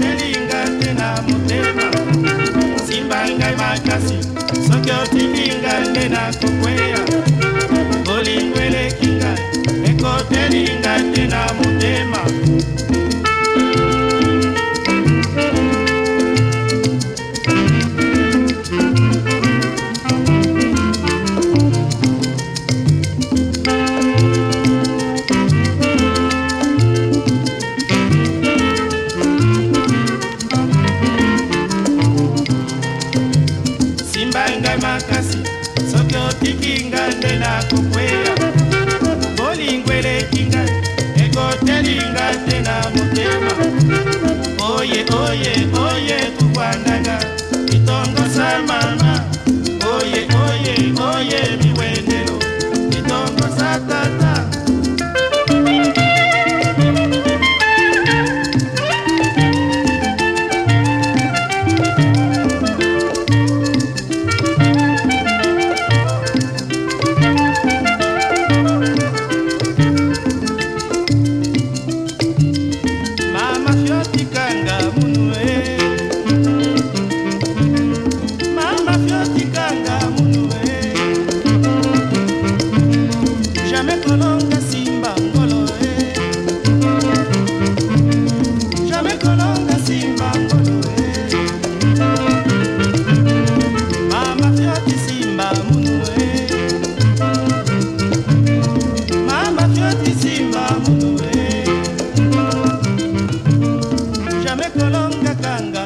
otelinga te na motema simba ngai makasi soki otilinga nde nakokweya otika ngai makasi soki otiki ngai ndela kokwela bolingo eleki ngai ekoteli ngai te na motema oye oye oye kokwandanga Me longa canga